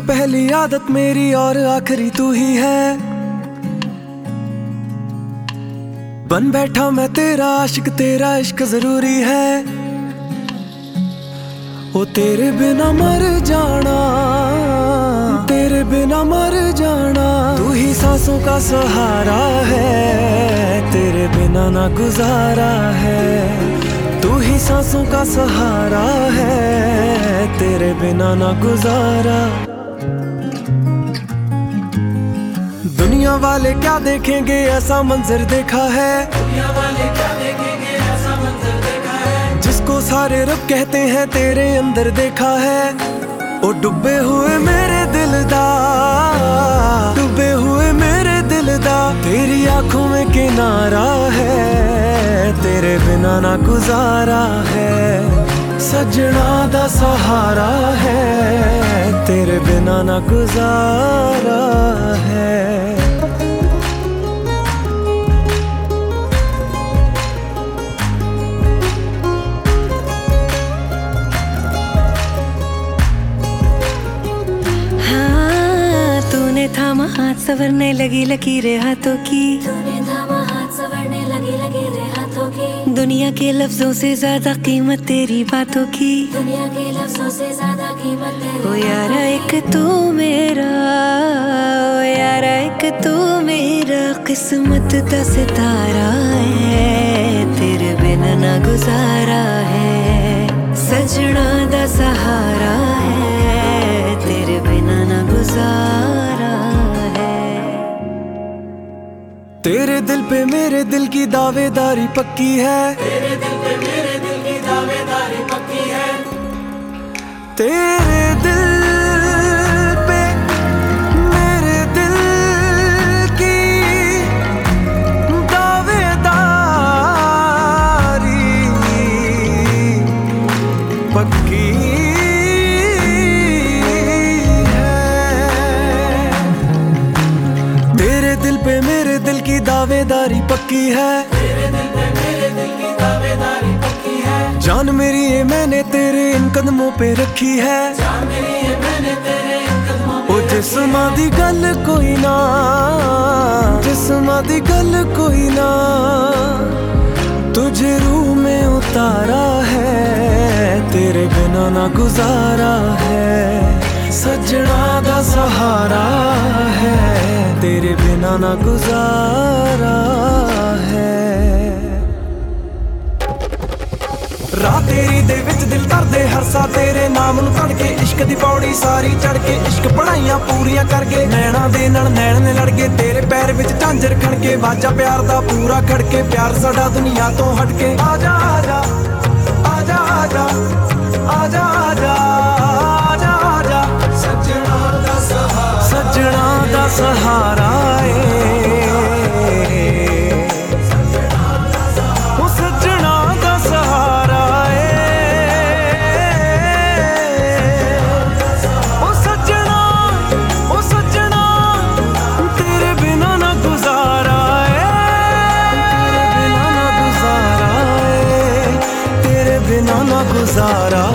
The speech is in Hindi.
पहली आदत मेरी और आखिरी तू ही है। बन बैठा मैं तेरा, आशिक तेरा, इश्क ज़रूरी है। ओ तेरे बिना मर जाना, तेरे बिना मर जाना, तू ही सांसों का सहारा है। तेरे बिना ना गुजारा है, तू ही सांसों का सहारा है। तेरे बिना ना गुजारा। दुनिया वाले क्या देखेंगे? ऐसा मंजर देखा है। दुनिया वाले क्या देखेंगे? ऐसा मंजर देखा है। जिसको सारे रब कहते हैं तेरे अंदर देखा है। ओ डूबे हुए मेरे दिल दा डूबे हुए मेरे दिल दा तेरी आँखों में किनारा है। तेरे बिना ना गुजारा है। सजना दा सहारा है। तेरे बिना ना गुजारा हाँ। सवरने लगी लकीरें हाथों की। संवरने लगी लगी रे हाथों की दुनिया के लफ्जों से ज़्यादा कीमत तेरी बातों की। दुनिया के लफ्जों से ज़्यादा कीमत तेरी ओ यारा, एक तू मेरा, ओ यारा, एक तू मेरा। किस्मत का सितारा है, तेरे बिना ना गुजारा है। तेरे दिल पे मेरे दिल की दावेदारी पक्की है। तेरे दिल पे मेरे दिल की दावेदारी पक्की है। तेरे दिल पे मेरे दिल की दावेदारी पक्की मेरे दिल की दावेदारी पक्की है। तेरे दिल पे मेरे दिल की दावेदारी पक्की है जान मेरी ये मैंने तेरे इन कदमों पे रखी है। जान मेरी ये मैंने तेरे ओ जिस्मां दी गल कोई ना, जिस्मां दी गल कोई ना, तुझे रूह में उतारा है, तेरे बिना ना गुजारा है। ਸਜਣਾ ਦਾ ਸਹਾਰਾ ਹੈ, ਤੇਰੇ ਬਿਨਾ ਨਾ ਗੁਜ਼ਾਰਾ ਹੈ। ਰਾਤ ਤੇਰੀ ਦੇ ਵਿੱਚ ਦਿਲ ਕਰਦੇ ਹਰ ਸਾ ਤੇਰੇ ਨਾਮ ਨੂੰ ਪੜ ਕੇ ਇਸ਼ਕ ਦੀ ਪੌੜੀ ਸਾਰੀ ਚੜ ਕੇ ਇਸ਼ਕ ਪੜਾਈਆਂ ਪੂਰੀਆਂ ਕਰਕੇ ਨੈਣਾ ਦੇ ਨਾਲ ਨੈਣ ਨੇ ਲੜ ਕੇ ਤੇਰੇ ਪੈਰ ਵਿੱਚ ਝਾਂਜਰ ਖਣ ਕੇ ਵਾਜਾ ਪਿਆਰ ਦਾ ਪੂਰਾ ਖੜ ਕੇ ਪਿਆਰ ਸਾਡਾ ਦੁਨੀਆ ਤੋਂ ਹਟ ਕੇ। ਆ ਜਾ ਆ ਜਾ ਆ ਜਾ ਆ ਜਾ ਆ ਜਾ। ਸਹਾਰਾ ਏ। ਉਹ ਸੱਜਣਾ ਦਾ ਸਹਾਰਾ ਏ। ਉਹ ਸੱਜਣਾ ਉਹ ਸੱਜਣਾ, ਤੇਰੇ ਬਿਨਾ ਨਾ ਗੁਜ਼ਾਰਾ ਏ। ਤੇਰੇ ਬਿਨਾ ਨਾ ਗੁਜ਼ਾਰਾ ਏ। ਤੇਰੇ ਬਿਨਾ ਨਾ ਗੁਜ਼ਾਰਾ